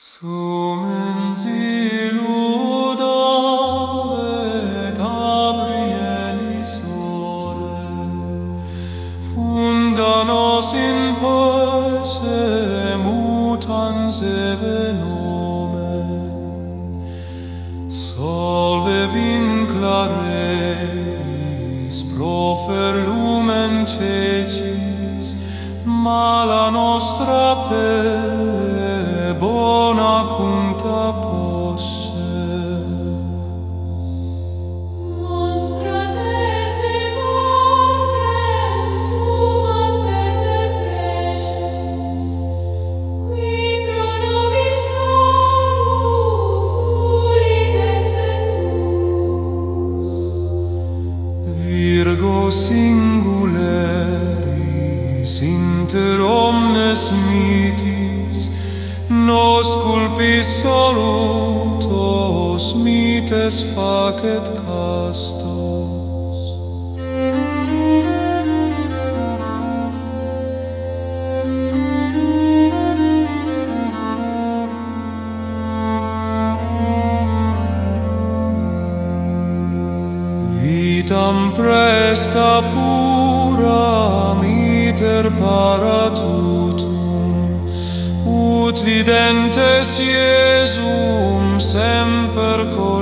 Sumens illuda e Gabrielis ore, funda nos in poese mutans evenomen, solve vin clareis profer lumen cecis, mala nostra pelle, bona cunta posse. Monstra te sumat per te preces. Qui pro nobis salus ulides et tus Virgo singuleris inter omnes mitis nos culpis solutos mites facet castos. Vitam presta pura miter paratus videntes Iesum semper cor